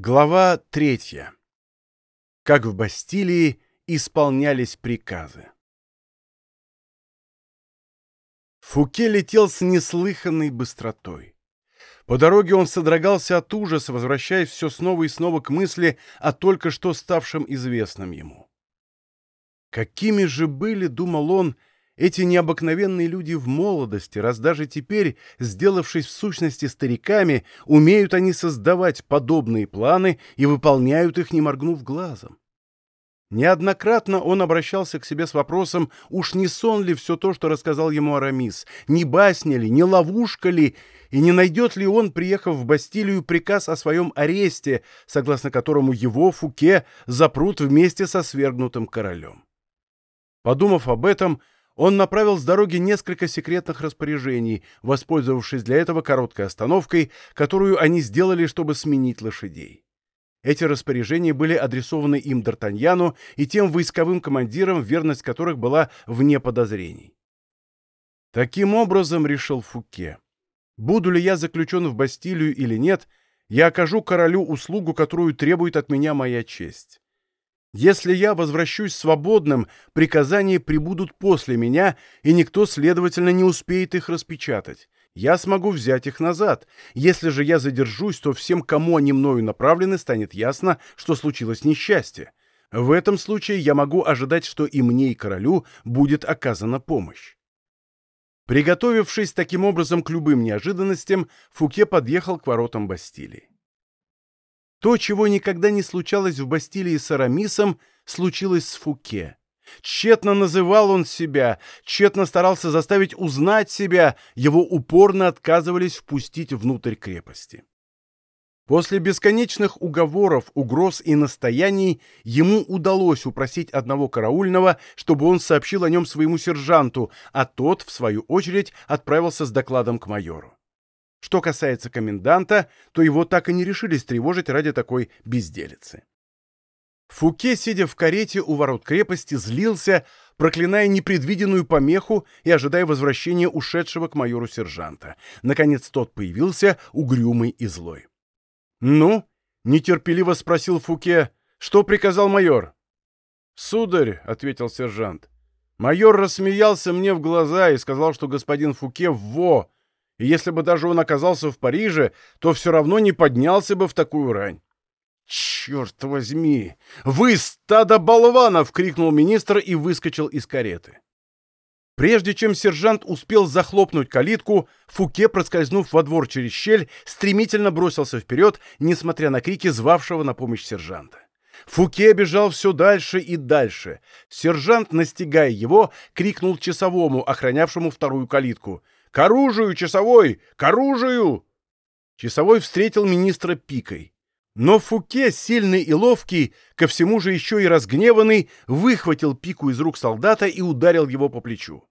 Глава третья. Как в Бастилии исполнялись приказы. Фуке летел с неслыханной быстротой. По дороге он содрогался от ужаса, возвращаясь все снова и снова к мысли о только что ставшем известном ему. Какими же были, думал он, эти необыкновенные люди в молодости, раз даже теперь, сделавшись в сущности стариками, умеют они создавать подобные планы и выполняют их, не моргнув глазом. Неоднократно он обращался к себе с вопросом, уж не сон ли все то, что рассказал ему Арамис, не басня ли, не ловушка ли, и не найдет ли он, приехав в Бастилию, приказ о своем аресте, согласно которому его, Фуке, запрут вместе со свергнутым королем. Подумав об этом, он направил с дороги несколько секретных распоряжений, воспользовавшись для этого короткой остановкой, которую они сделали, чтобы сменить лошадей. Эти распоряжения были адресованы им Д'Артаньяну и тем войсковым командирам, верность которых была вне подозрений. Таким образом, решил Фуке, буду ли я заключен в Бастилию или нет, я окажу королю услугу, которую требует от меня моя честь. Если я возвращусь свободным, приказания прибудут после меня, и никто, следовательно, не успеет их распечатать. Я смогу взять их назад. Если же я задержусь, то всем, кому они мною направлены, станет ясно, что случилось несчастье. В этом случае я могу ожидать, что и мне, и королю будет оказана помощь. Приготовившись таким образом к любым неожиданностям, Фуке подъехал к воротам Бастилии. То, чего никогда не случалось в Бастилии с Арамисом, случилось с Фуке. Тщетно называл он себя, тщетно старался заставить узнать себя, его упорно отказывались впустить внутрь крепости. После бесконечных уговоров, угроз и настояний ему удалось упросить одного караульного, чтобы он сообщил о нем своему сержанту, а тот, в свою очередь, отправился с докладом к майору. Что касается коменданта, то его так и не решились тревожить ради такой безделицы. Фуке, сидя в карете у ворот крепости, злился, проклиная непредвиденную помеху и ожидая возвращения ушедшего к майору сержанта. Наконец тот появился, угрюмый и злой. «Ну?» — нетерпеливо спросил Фуке. «Что приказал майор?» «Сударь», — ответил сержант, — «майор рассмеялся мне в глаза и сказал, что господин Фуке во, и если бы даже он оказался в Париже, то все равно не поднялся бы в такую рань. «Черт возьми! Вы стадо болванов!» — крикнул министр и выскочил из кареты. Прежде чем сержант успел захлопнуть калитку, Фуке, проскользнув во двор через щель, стремительно бросился вперед, несмотря на крики звавшего на помощь сержанта. Фуке бежал все дальше и дальше. Сержант, настигая его, крикнул часовому, охранявшему вторую калитку — к оружию, часовой! К оружию!» Часовой встретил министра пикой. Но Фуке, сильный и ловкий, ко всему же еще и разгневанный, выхватил пику из рук солдата и ударил его по плечу.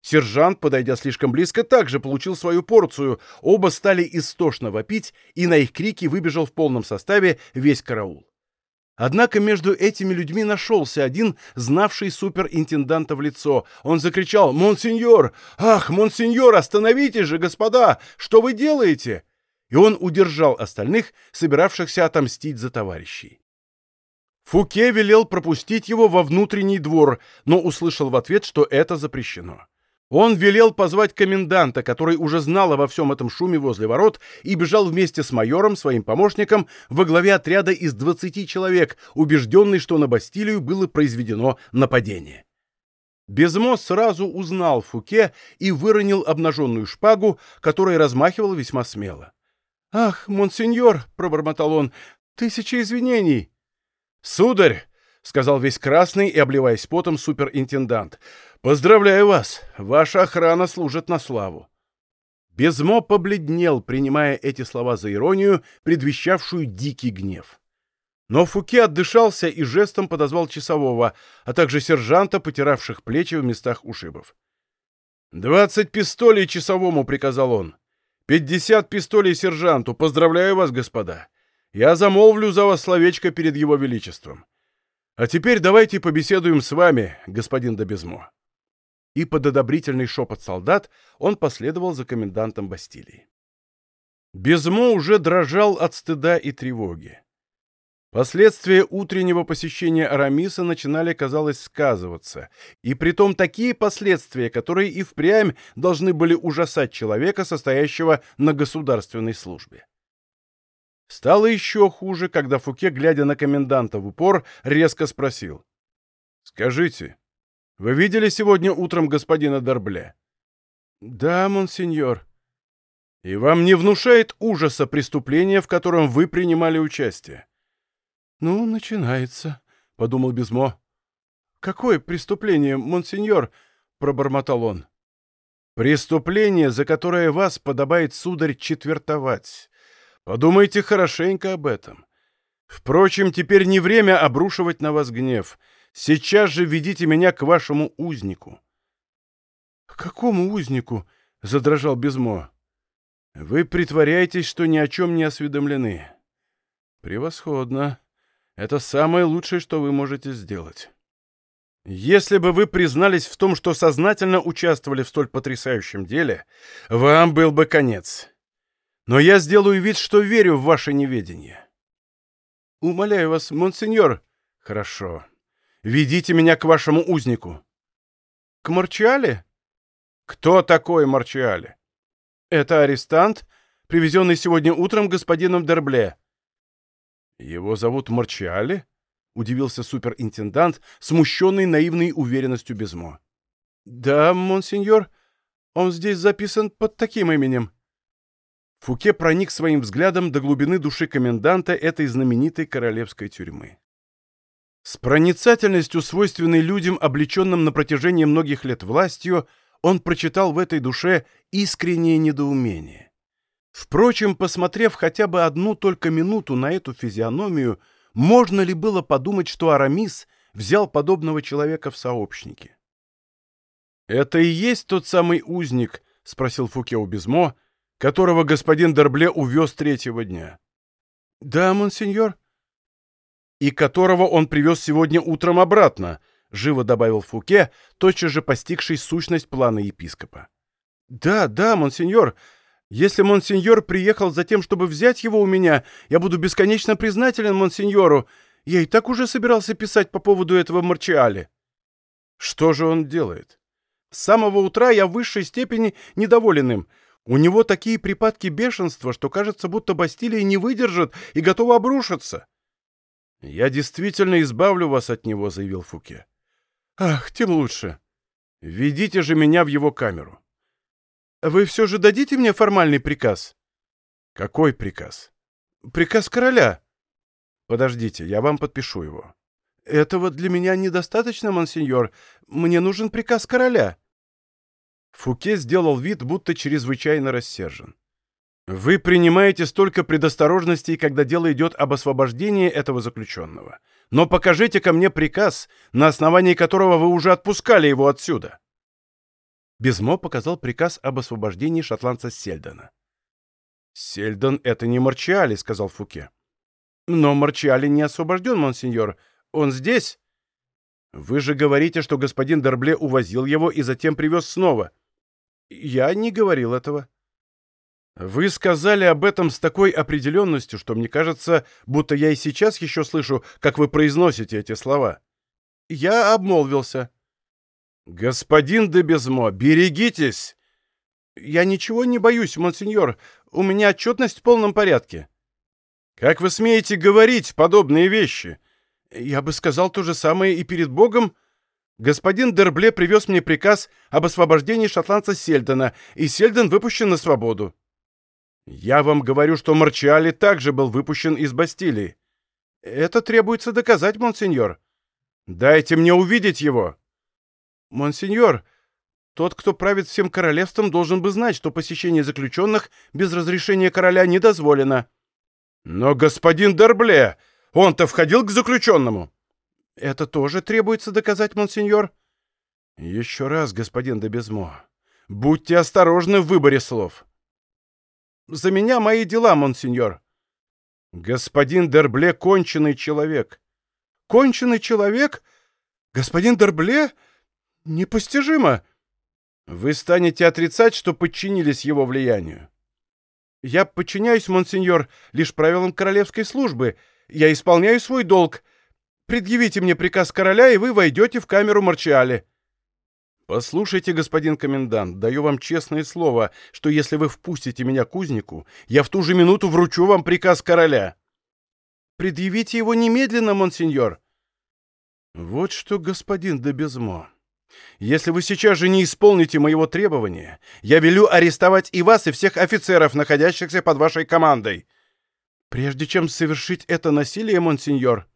Сержант, подойдя слишком близко, также получил свою порцию. Оба стали истошно вопить, и на их крики выбежал в полном составе весь караул. Однако между этими людьми нашелся один, знавший суперинтенданта в лицо. Он закричал «Монсеньор! Ах, монсеньор, остановитесь же, господа! Что вы делаете?» И он удержал остальных, собиравшихся отомстить за товарищей. Фуке велел пропустить его во внутренний двор, но услышал в ответ, что это запрещено. Он велел позвать коменданта, который уже знал обо всем этом шуме возле ворот, и бежал вместе с майором, своим помощником, во главе отряда из 20 человек, убежденный, что на Бастилию было произведено нападение. Безмо сразу узнал Фуке и выронил обнаженную шпагу, которой размахивал весьма смело. «Ах, монсеньор!» — пробормотал он. «Тысяча извинений!» «Сударь!» — сказал весь красный и, обливаясь потом, суперинтендант. «Поздравляю вас! Ваша охрана служит на славу!» Безмо побледнел, принимая эти слова за иронию, предвещавшую дикий гнев. Но Фуке отдышался и жестом подозвал часового, а также сержанта, потиравших плечи в местах ушибов. «Двадцать пистолей часовому!» — приказал он. «Пятьдесят пистолей сержанту! Поздравляю вас, господа! Я замолвлю за вас словечко перед его величеством. А теперь давайте побеседуем с вами, господин Добезмо» и под одобрительный шепот солдат он последовал за комендантом Бастилии. Безмо уже дрожал от стыда и тревоги. Последствия утреннего посещения Арамиса начинали, казалось, сказываться, и притом такие последствия, которые и впрямь должны были ужасать человека, состоящего на государственной службе. Стало еще хуже, когда Фуке, глядя на коменданта в упор, резко спросил. «Скажите, вы видели сегодня утром господина Дорбле?» «Да, монсеньор». «И вам не внушает ужаса преступления, в котором вы принимали участие?» «Ну, начинается», — подумал Безмо. «Какое преступление, монсеньор?» — пробормотал он. «Преступление, за которое вас подобает, сударь, четвертовать. Подумайте хорошенько об этом. Впрочем, теперь не время обрушивать на вас гнев. Сейчас же ведите меня к вашему узнику». «К какому узнику?» — задрожал Безмо. «Вы притворяетесь, что ни о чем не осведомлены». «Превосходно. Это самое лучшее, что вы можете сделать. Если бы вы признались в том, что сознательно участвовали в столь потрясающем деле, вам был бы конец. Но я сделаю вид, что верю в ваше неведение. Умоляю вас, монсеньор. Хорошо. Ведите меня к вашему узнику. К Марчиале? Кто такой Марчиале? Это арестант, привезенный сегодня утром господином Дербле. «Его зовут Марчиали?» — удивился суперинтендант, смущенный наивной уверенностью Безмо. «Да, монсеньор, он здесь записан под таким именем». Фуке проник своим взглядом до глубины души коменданта этой знаменитой королевской тюрьмы. С проницательностью, свойственной людям, облеченным на протяжении многих лет властью, он прочитал в этой душе искреннее недоумение. Впрочем, посмотрев хотя бы одну только минуту на эту физиономию, можно ли было подумать, что Арамис взял подобного человека в сообщники? «Это и есть тот самый узник?» — спросил Фуке у Безмо, которого господин Дербле увез третьего дня. «Да, монсеньор». «И которого он привез сегодня утром обратно», — живо добавил Фуке, тотчас же постигший сущность плана епископа. «Да, да, монсеньор», если монсеньор приехал за тем, чтобы взять его у меня, я буду бесконечно признателен монсеньору. Я и так уже собирался писать по поводу этого Марчиали. Что же он делает? С самого утра я в высшей степени недоволен им. У него такие припадки бешенства, что кажется, будто Бастилия не выдержит и готова обрушиться. «Я действительно избавлю вас от него», — заявил Фуке. «Ах, тем лучше. Ведите же меня в его камеру». Вы все же дадите мне формальный приказ? Какой приказ? Приказ короля. Подождите, я вам подпишу его. Этого для меня недостаточно, монсеньор. Мне нужен приказ короля. Фуке сделал вид, будто чрезвычайно рассержен. Вы принимаете столько предосторожностей, когда дело идет об освобождении этого заключенного. Но покажите ко мне приказ, на основании которого вы уже отпускали его отсюда. Безмо показал приказ об освобождении шотландца Сельдона. «Сельдон — это не Марчиали», — сказал Фуке. «Но Марчиали не освобожден, монсеньор. Он здесь?» «Вы же говорите, что господин Дербле увозил его и затем привез снова». «Я не говорил этого». «Вы сказали об этом с такой определенностью, что мне кажется, будто я и сейчас еще слышу, как вы произносите эти слова». «Я обмолвился». «Господин де Безмо, берегитесь!» «Я ничего не боюсь, монсеньор. У меня отчетность в полном порядке». «Как вы смеете говорить подобные вещи?» «Я бы сказал то же самое и перед Богом. Господин Дербле привез мне приказ об освобождении шотландца Сельдона, и Сельдон выпущен на свободу». «Я вам говорю, что Марчиали также был выпущен из Бастилии». «Это требуется доказать, монсеньор». «Дайте мне увидеть его». «Монсеньор, тот, кто правит всем королевством, должен бы знать, что посещение заключенных без разрешения короля не дозволено». «Но господин Дербле, он-то входил к заключенному». «Это тоже требуется доказать, монсеньор». «Еще раз, господин де Безмо, будьте осторожны в выборе слов». «За меня мои дела, монсеньор». «Господин Дербле — конченый человек». «Конченый человек? Господин Дербле? Непостижимо! Вы станете отрицать, что подчинились его влиянию. Я подчиняюсь, монсеньор, лишь правилам королевской службы. Я исполняю свой долг. Предъявите мне приказ короля, и вы войдете в камеру Марчиали». «Послушайте, господин комендант, даю вам честное слово, что если вы впустите меня к узнику, я в ту же минуту вручу вам приказ короля». «Предъявите его немедленно, монсеньор». «Вот что, господин де Безмо, если вы сейчас же не исполните моего требования, я велю арестовать и вас, и всех офицеров, находящихся под вашей командой. Прежде чем совершить это насилие, монсеньор,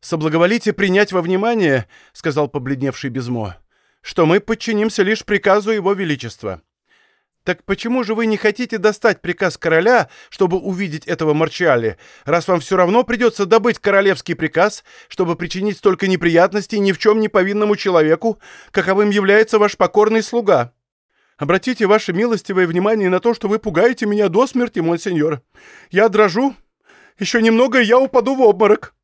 соблаговолите принять во внимание, — сказал побледневший Безмо, — что мы подчинимся лишь приказу его величества. Так почему же вы не хотите достать приказ короля, чтобы увидеть этого Марчали, раз вам все равно придется добыть королевский приказ, чтобы причинить столько неприятностей ни в чем не повинному человеку, каковым является ваш покорный слуга? Обратите ваше милостивое внимание на то, что вы пугаете меня до смерти, мой сеньор. Я дрожу. Еще немного, и я упаду в обморок.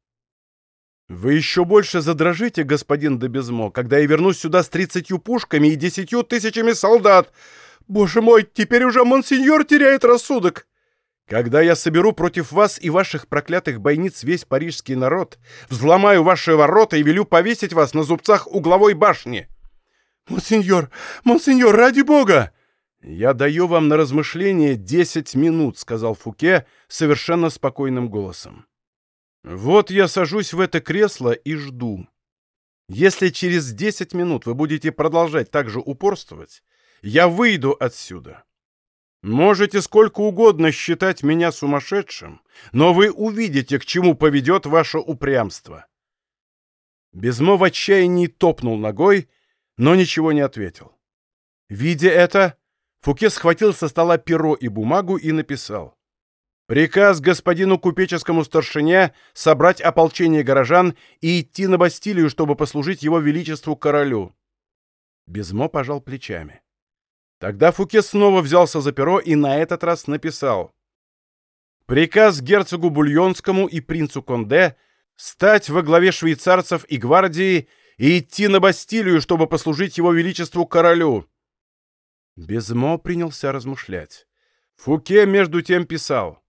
«Вы еще больше задрожите, господин Добезмо, когда я вернусь сюда с тридцатью пушками и десятью тысячами солдат, Боже мой, теперь уже монсеньор теряет рассудок. Когда я соберу против вас и ваших проклятых бойниц весь парижский народ, взломаю ваши ворота и велю повесить вас на зубцах угловой башни. Монсеньор, монсеньор, ради бога! Я даю вам на размышление десять минут, сказал Фуке совершенно спокойным голосом. Вот я сажусь в это кресло и жду. Если через десять минут вы будете продолжать так же упорствовать, я выйду отсюда. Можете сколько угодно считать меня сумасшедшим, но вы увидите, к чему поведет ваше упрямство. Безмо в отчаянии топнул ногой, но ничего не ответил. Видя это, Фуке схватил со стола перо и бумагу и написал. Приказ господину купеческому старшине собрать ополчение горожан и идти на Бастилию, чтобы послужить его величеству королю. Безмо пожал плечами. Тогда Фуке снова взялся за перо и на этот раз написал. Приказ герцогу Бульонскому и принцу Конде стать во главе швейцарцев и гвардии и идти на Бастилию, чтобы послужить его величеству королю. Безмо принялся размышлять. Фуке между тем писал.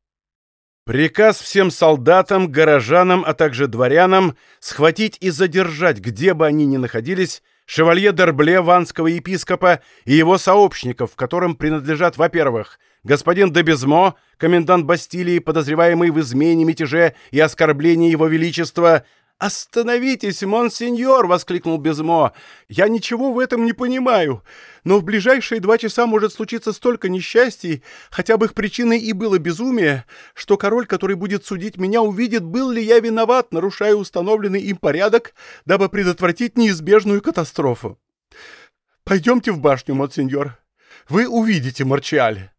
Приказ всем солдатам, горожанам, а также дворянам схватить и задержать, где бы они ни находились, шевалье Дербле, ванского епископа, и его сообщников, которым принадлежат, во-первых, господин Дебезмо, комендант Бастилии, подозреваемый в измене, мятеже и оскорблении его величества, «Остановитесь, монсеньор!» — воскликнул Безмо. «Я ничего в этом не понимаю, но в ближайшие два часа может случиться столько несчастий, хотя бы их причиной и было безумие, что король, который будет судить меня, увидит, был ли я виноват, нарушая установленный им порядок, дабы предотвратить неизбежную катастрофу. Пойдемте в башню, монсеньор. Вы увидите Марчиаль».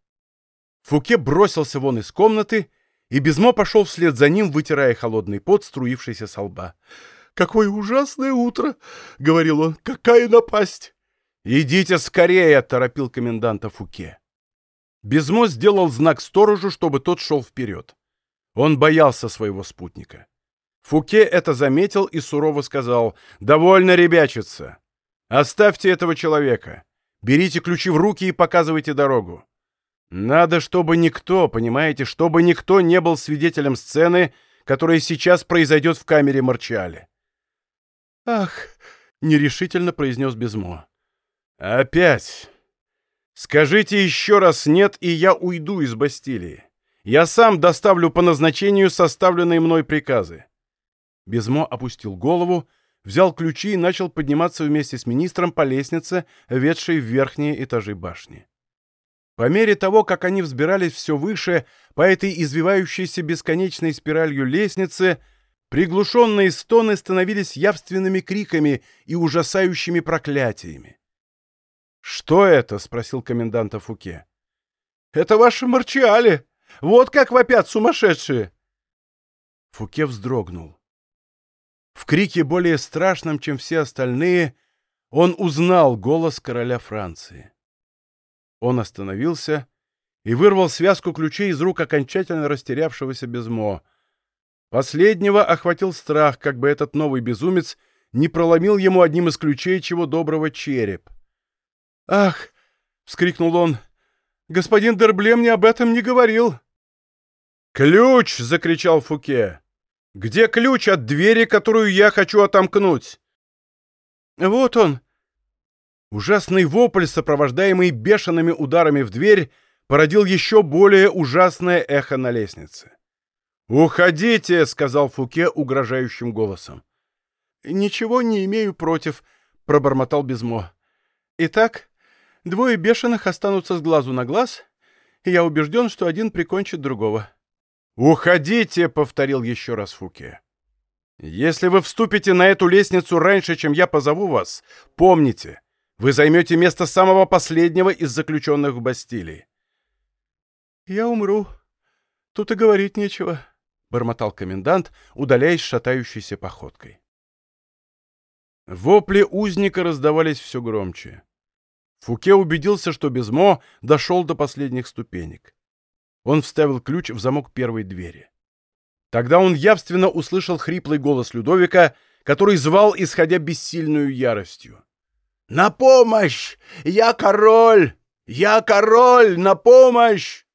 Фуке бросился вон из комнаты и Безмо пошел вслед за ним, вытирая холодный пот, струившийся со лба. «Какое ужасное утро!» — говорил он. «Какая напасть!» «Идите скорее!» — торопил коменданта Фуке. Безмо сделал знак сторожу, чтобы тот шел вперед. Он боялся своего спутника. Фуке это заметил и сурово сказал «Довольно ребячиться! Оставьте этого человека! Берите ключи в руки и показывайте дорогу!» Надо, чтобы никто, понимаете, чтобы никто не был свидетелем сцены, которая сейчас произойдет в камере Марчали. «Ах!» — нерешительно произнес Безмо. «Опять! Скажите еще раз «нет», и я уйду из Бастилии. Я сам доставлю по назначению составленные мной приказы». Безмо опустил голову, взял ключи и начал подниматься вместе с министром по лестнице, ведшей в верхние этажи башни. По мере того, как они взбирались все выше по этой извивающейся бесконечной спиралью лестницы, приглушенные стоны становились явственными криками и ужасающими проклятиями. «Что это?» — спросил коменданта Фуке. «Это ваши марчиали! Вот как вопят сумасшедшие!» Фуке вздрогнул. В крике более страшном, чем все остальные, он узнал голос короля Франции. Он остановился и вырвал связку ключей из рук окончательно растерявшегося Безмо. Последнего охватил страх, как бы этот новый безумец не проломил ему одним из ключей чего доброго череп. «Ах!» — вскрикнул он. «Господин Дербле мне об этом не говорил!» «Ключ!» — закричал Фуке. Где ключ от двери, которую я хочу отомкнуть?» «Вот он!» Ужасный вопль, сопровождаемый бешеными ударами в дверь, породил еще более ужасное эхо на лестнице. «Уходите!» — сказал Фуке угрожающим голосом. «Ничего не имею против», — пробормотал Безмо. «Итак, двое бешеных останутся с глазу на глаз, и я убежден, что один прикончит другого». «Уходите!» — повторил еще раз Фуке. «Если вы вступите на эту лестницу раньше, чем я позову вас, помните, вы займете место самого последнего из заключенных в Бастилии». «Я умру. Тут и говорить нечего», — бормотал комендант, удаляясь шатающейся походкой. Вопли узника раздавались все громче. Фуке убедился, что Безмо дошел до последних ступенек. Он вставил ключ в замок первой двери. Тогда он явственно услышал хриплый голос Людовика, который звал, исходя бессильную яростью. «На помощь! Я король! Я король! На помощь!»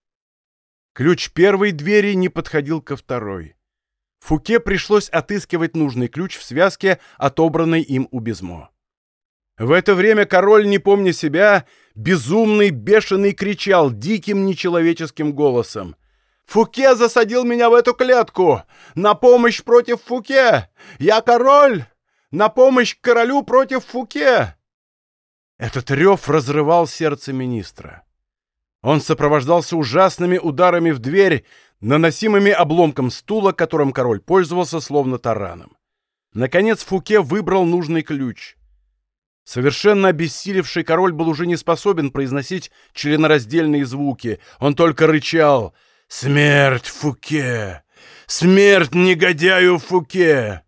Ключ первой двери не подходил ко второй. Фуке пришлось отыскивать нужный ключ в связке, отобранной им у Безмо. В это время король, не помня себя, безумный, бешеный кричал диким нечеловеческим голосом. «Фуке засадил меня в эту клетку! На помощь против Фуке! Я король! На помощь королю против Фуке!» Этот рев разрывал сердце министра. Он сопровождался ужасными ударами в дверь, наносимыми обломком стула, которым король пользовался словно тараном. Наконец Фуке выбрал нужный ключ. Совершенно обессилевший король был уже не способен произносить членораздельные звуки. Он только рычал «Смерть Фуке! Смерть негодяю Фуке!»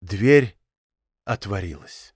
Дверь отворилась.